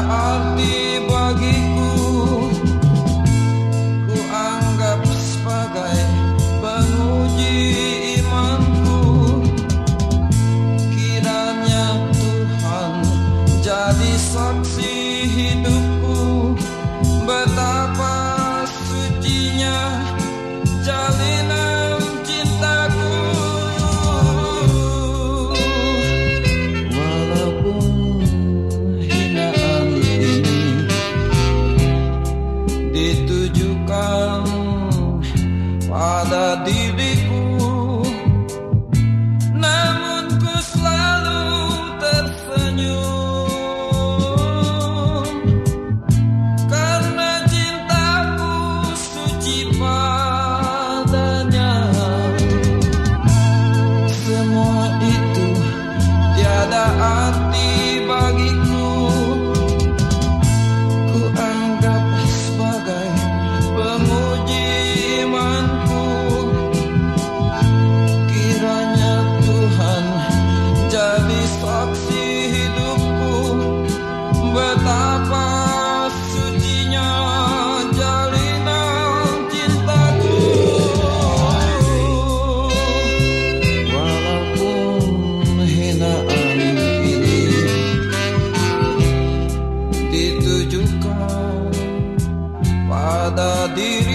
I all. pada diriku Namun ku selalu tersenyum. Karena cintaku suci padanya. Semua itu tiada arti. did